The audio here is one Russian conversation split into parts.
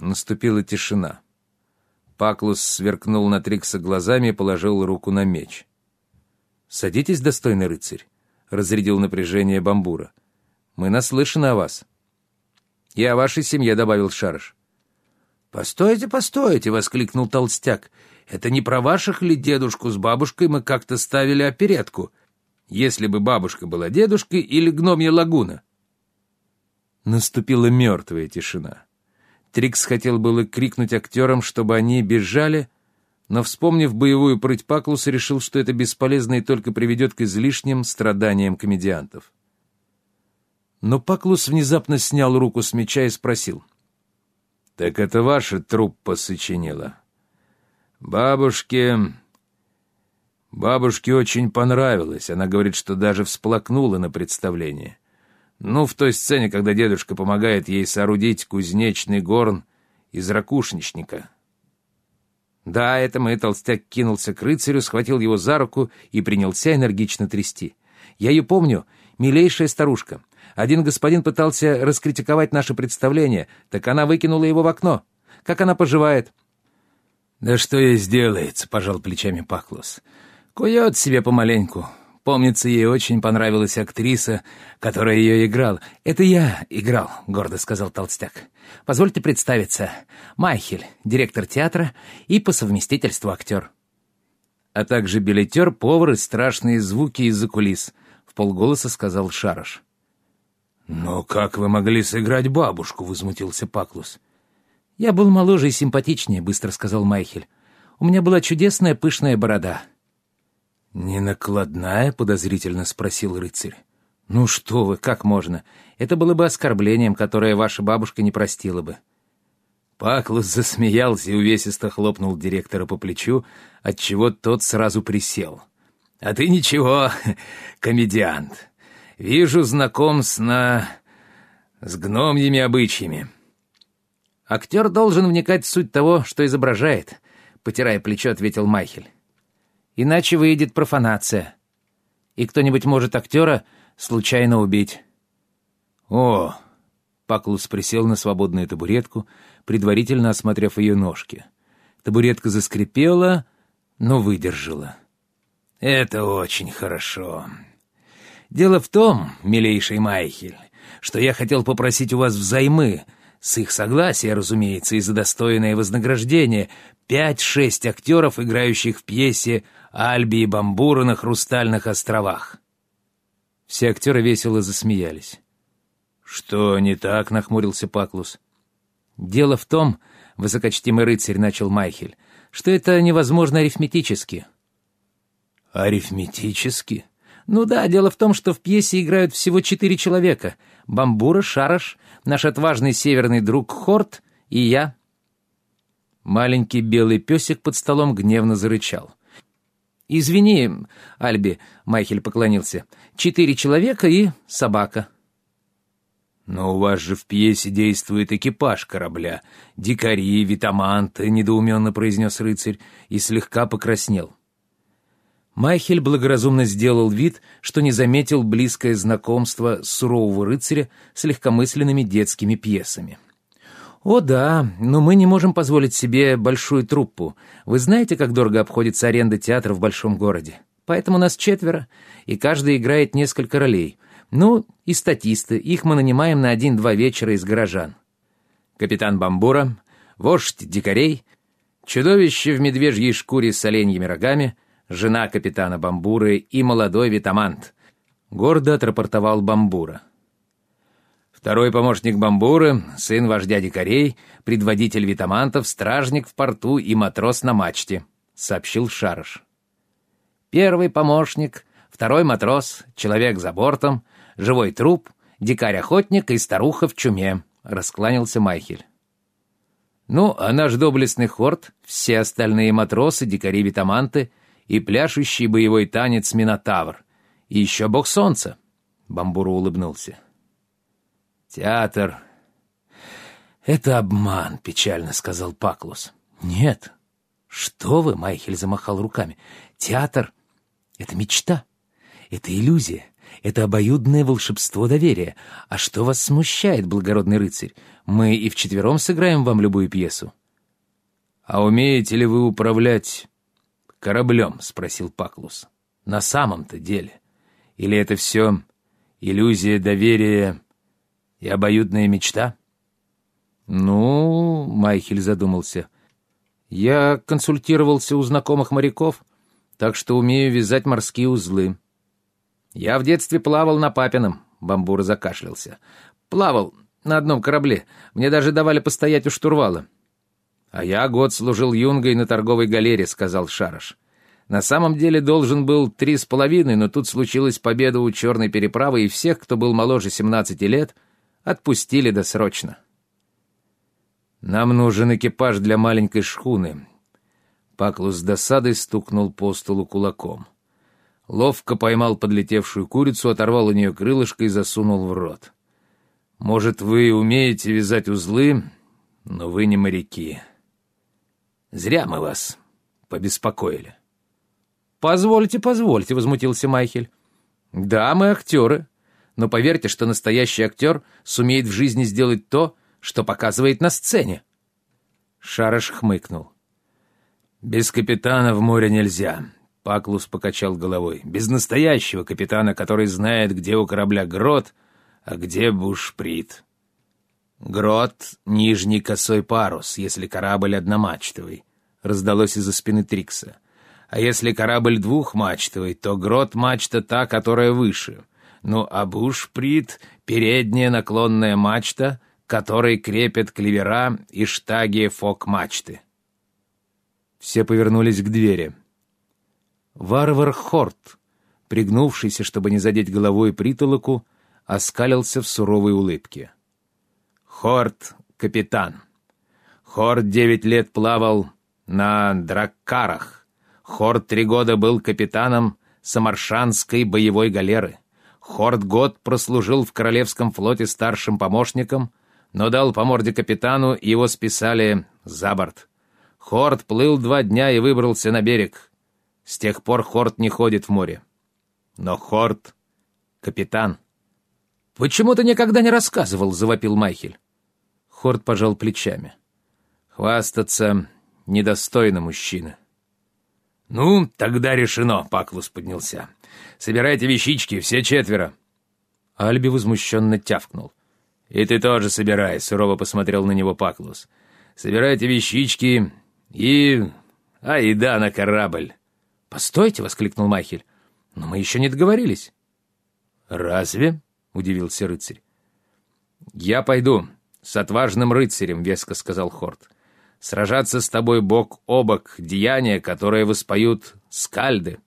Наступила тишина. Паклус сверкнул на Трикса глазами и положил руку на меч. «Садитесь, достойный рыцарь», — разрядил напряжение Бамбура. «Мы наслышаны о вас». «И о вашей семье», — добавил Шарыш. «Постойте, постойте!» — воскликнул толстяк. «Это не про ваших ли дедушку с бабушкой мы как-то ставили оперетку? Если бы бабушка была дедушкой или гномья лагуна?» Наступила мертвая тишина. Трикс хотел было крикнуть актерам, чтобы они бежали, но, вспомнив боевую прыть Паклуса, решил, что это бесполезно и только приведет к излишним страданиям комедиантов. Но Паклус внезапно снял руку с меча и спросил. «Так это ваша труппа сочинила?» «Бабушке...» «Бабушке очень понравилось. Она говорит, что даже всплакнула на представлении. Ну, в той сцене, когда дедушка помогает ей соорудить кузнечный горн из ракушничника. Да, это мы, толстяк кинулся к рыцарю, схватил его за руку и принялся энергично трясти. Я ее помню, милейшая старушка. Один господин пытался раскритиковать наше представление, так она выкинула его в окно. Как она поживает? «Да что ей сделается?» — пожал плечами Паклус. «Кует себе помаленьку. Помнится, ей очень понравилась актриса, которая ее играла. «Это я играл», — гордо сказал Толстяк. «Позвольте представиться. Майхель, директор театра и по совместительству актер». «А также билетер, повар и страшные звуки из-за кулис», — в полголоса сказал Шараш. «Но как вы могли сыграть бабушку?» — возмутился Паклус. «Я был моложе и симпатичнее», — быстро сказал Майхель. «У меня была чудесная пышная борода». «Не накладная?» — подозрительно спросил рыцарь. «Ну что вы, как можно? Это было бы оскорблением, которое ваша бабушка не простила бы». Паклус засмеялся и увесисто хлопнул директора по плечу, отчего тот сразу присел. «А ты ничего, комедиант. Вижу, знаком с на... с гномьими обычаями». «Актер должен вникать в суть того, что изображает», — потирая плечо, ответил Майхель. Иначе выйдет профанация. И кто-нибудь может актера случайно убить. О! Паклус присел на свободную табуретку, предварительно осмотрев ее ножки. Табуретка заскрипела, но выдержала. «Это очень хорошо. Дело в том, милейший Майхель, что я хотел попросить у вас взаймы, с их согласия, разумеется, и за достойное вознаграждение, пять-шесть актеров, играющих в пьесе Альби и Бамбура на Хрустальных островах. Все актеры весело засмеялись. «Что не так?» — нахмурился Паклус. «Дело в том, — высокочтимый рыцарь начал Майхель, — что это невозможно арифметически». «Арифметически?» «Ну да, дело в том, что в пьесе играют всего четыре человека. Бамбура, Шараш, наш отважный северный друг Хорт и я». Маленький белый песик под столом гневно зарычал. «Извини, Альби», — Майхель поклонился, — «четыре человека и собака». «Но у вас же в пьесе действует экипаж корабля. Дикари, витаманты», — недоуменно произнес рыцарь и слегка покраснел. Майхель благоразумно сделал вид, что не заметил близкое знакомство сурового рыцаря с легкомысленными детскими пьесами. «О да, но мы не можем позволить себе большую труппу. Вы знаете, как дорого обходится аренда театра в большом городе? Поэтому нас четверо, и каждый играет несколько ролей. Ну, и статисты, их мы нанимаем на один-два вечера из горожан. Капитан Бамбура, вождь дикарей, чудовище в медвежьей шкуре с оленьими рогами, жена капитана Бамбуры и молодой витамант», — гордо отрапортовал Бамбура. Второй помощник Бамбуры, сын вождя дикарей, предводитель витамантов, стражник в порту и матрос на мачте», — сообщил Шарыш. «Первый помощник, второй матрос, человек за бортом, живой труп, дикарь-охотник и старуха в чуме», — раскланялся Майхель. «Ну, а наш доблестный хорд, все остальные матросы, дикари-витаманты и пляшущий боевой танец Минотавр, и еще бог солнца», — Бамбура улыбнулся. «Театр — это обман», — печально сказал Паклус. «Нет». «Что вы?» — Майхель замахал руками. «Театр — это мечта, это иллюзия, Это обоюдное волшебство доверия. А что вас смущает, благородный рыцарь? Мы и вчетвером сыграем вам любую пьесу». «А умеете ли вы управлять кораблем?» — спросил Паклус. «На самом-то деле. Или это все иллюзия доверия и обоюдная мечта?» «Ну...» — Майхель задумался. «Я консультировался у знакомых моряков, так что умею вязать морские узлы». «Я в детстве плавал на папином», — Бамбура закашлялся. «Плавал на одном корабле. Мне даже давали постоять у штурвала». «А я год служил юнгой на торговой галере», — сказал Шараш. «На самом деле должен был три с половиной, но тут случилась победа у черной переправы, и всех, кто был моложе семнадцати лет, отпустили досрочно». «Нам нужен экипаж для маленькой шхуны». Паклус с досадой стукнул по столу кулаком ловко поймал подлетевшую курицу, оторвал у нее крылышко и засунул в рот. «Может, вы умеете вязать узлы, но вы не моряки. Зря мы вас побеспокоили». «Позвольте, позвольте», — возмутился Майхель. «Да, мы актеры, но поверьте, что настоящий актер сумеет в жизни сделать то, что показывает на сцене». Шарыш хмыкнул. «Без капитана в море нельзя. Паклус покачал головой. «Без настоящего капитана, который знает, где у корабля грот, а где бушприт». «Грот — нижний косой парус, если корабль одномачтовый», — раздалось из-за спины Трикса. «А если корабль двухмачтовый, то грот — мачта та, которая выше. Ну, а бушприт — передняя наклонная мачта, которой крепят клевера и штаги фок-мачты». Все повернулись к двери. Варвар Хорт, пригнувшийся, чтобы не задеть головой притолоку, оскалился в суровой улыбке. Хорт — капитан. Хорт девять лет плавал на драккарах. Хорт три года был капитаном Самаршанской боевой галеры. Хорт год прослужил в Королевском флоте старшим помощником, но дал по морде капитану, и его списали за борт. Хорт плыл два дня и выбрался на берег. С тех пор Хорт не ходит в море. Но Хорт — капитан. «Почему ты никогда не рассказывал?» — завопил Майхель. Хорт пожал плечами. «Хвастаться недостойно мужчины». «Ну, тогда решено», — Паклус поднялся. «Собирайте вещички, все четверо». Альби возмущенно тявкнул. «И ты тоже собирай», — сурово посмотрел на него Паклус. «Собирайте вещички и... А, еда на корабль». «Постойте!» — воскликнул Майхель. «Но мы еще не договорились». «Разве?» — удивился рыцарь. «Я пойду с отважным рыцарем», — веско сказал Хорт. «Сражаться с тобой бок о бок, деяния, которые воспоют скальды».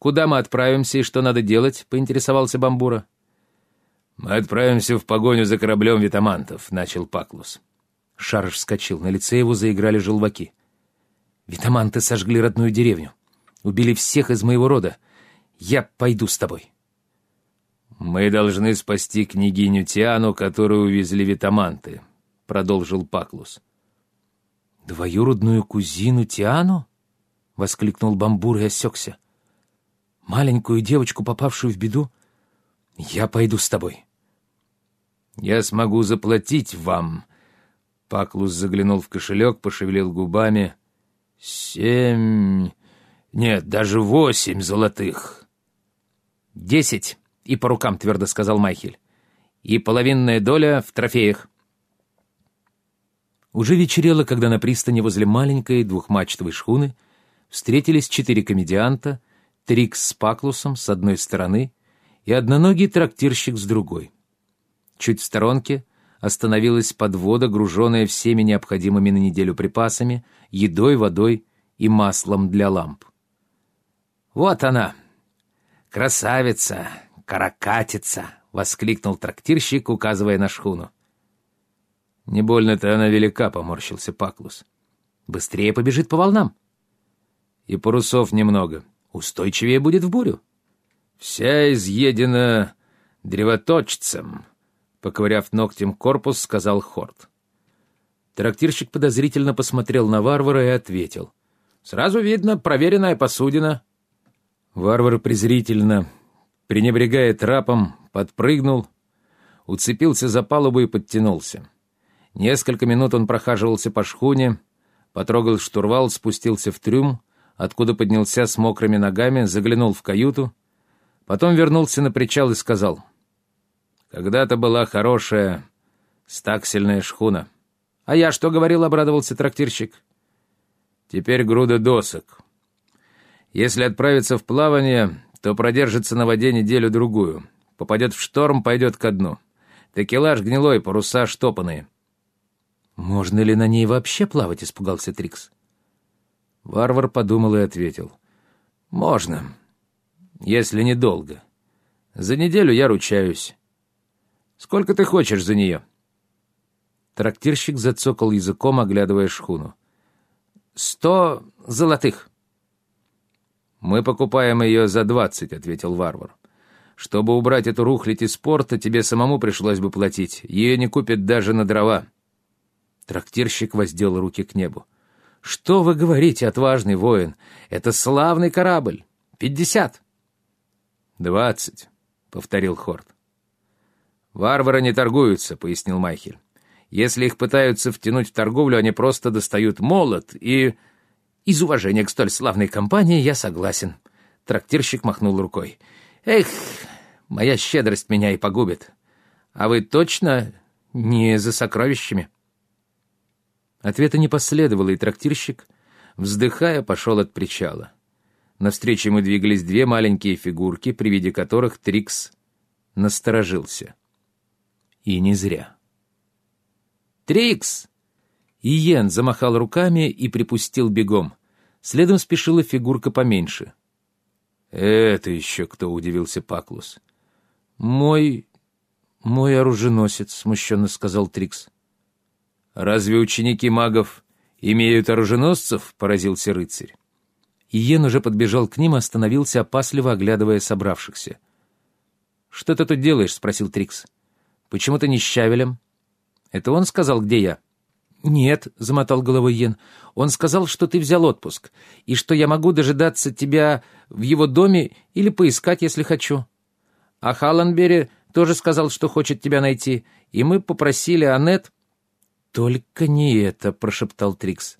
«Куда мы отправимся и что надо делать?» — поинтересовался Бамбура. «Мы отправимся в погоню за кораблем витамантов», — начал Паклус. Шарж вскочил, на лице его заиграли желваки. Витаманты сожгли родную деревню. Убили всех из моего рода. Я пойду с тобой. «Мы должны спасти княгиню Тиану, которую увезли витаманты», — продолжил Паклус. «Двоюродную кузину Тиану?» — воскликнул Бамбур и осекся. «Маленькую девочку, попавшую в беду? Я пойду с тобой». «Я смогу заплатить вам». Паклус заглянул в кошелек, пошевелил губами. «Семь... Нет, даже восемь золотых». «Десять, и по рукам», — твердо сказал Майхель. «И половинная доля в трофеях». Уже вечерело, когда на пристани возле маленькой двухмачтовой шхуны встретились четыре комедианта, Трикс с Паклусом с одной стороны и одноногий трактирщик с другой. Чуть в сторонке остановилась подвода, груженная всеми необходимыми на неделю припасами, едой, водой и маслом для ламп. «Вот она! Красавица! Каракатица!» — воскликнул трактирщик, указывая на шхуну. «Не больно-то она велика», — поморщился Паклус. «Быстрее побежит по волнам». «И парусов немного. Устойчивее будет в бурю». «Вся изъедена древоточцем», Поковыряв ногтем корпус, сказал Хорт. Трактирщик подозрительно посмотрел на варвара и ответил. «Сразу видно, проверенная посудина». Варвар презрительно пренебрегая трапом, подпрыгнул, уцепился за палубу и подтянулся. Несколько минут он прохаживался по шхуне, потрогал штурвал, спустился в трюм, откуда поднялся с мокрыми ногами, заглянул в каюту, потом вернулся на причал и сказал, «Когда-то была хорошая стаксельная шхуна». «А я что говорил?» — обрадовался трактирщик. «Теперь груда досок. Если отправиться в плавание, то продержится на воде неделю-другую. Попадет в шторм, пойдет ко дну. Текелаж гнилой, паруса штопанные». «Можно ли на ней вообще плавать?» — испугался Трикс. Варвар подумал и ответил. «Можно, если недолго. За неделю я ручаюсь. Сколько ты хочешь за нее?» Трактирщик зацокал языком, оглядывая шхуну. «Сто золотых». «Мы покупаем ее за двадцать», — ответил варвар. «Чтобы убрать эту рухлядь из порта, тебе самому пришлось бы платить. Ее не купят даже на дрова». Трактирщик воздел руки к небу. «Что вы говорите, отважный воин? Это славный корабль! Пятьдесят!» «Двадцать», — повторил Хорт. «Варвары не торгуются», — пояснил Майхель. «Если их пытаются втянуть в торговлю, они просто достают молот и...» «Из уважения к столь славной компании я согласен», — трактирщик махнул рукой. «Эх, моя щедрость меня и погубит. А вы точно не за сокровищами?» Ответа не последовало, и трактирщик, вздыхая, пошел от причала. Навстречу ему двигались две маленькие фигурки, при виде которых Трикс насторожился. И не зря. «Трикс!» Иен замахал руками и припустил бегом. Следом спешила фигурка поменьше. «Это еще кто?» — удивился Паклус. «Мой... мой оруженосец», — смущенно сказал Трикс. «Разве ученики магов имеют оруженосцев?» — поразился рыцарь. Иен уже подбежал к ним и остановился, опасливо оглядывая собравшихся. «Что ты тут делаешь?» — спросил Трикс. «Почему ты не щавелем?» «Это он сказал, где я?» «Нет», — замотал головой Йен. «Он сказал, что ты взял отпуск, и что я могу дожидаться тебя в его доме или поискать, если хочу. А Халленбери тоже сказал, что хочет тебя найти, и мы попросили Аннет...» «Только не это», — прошептал Трикс.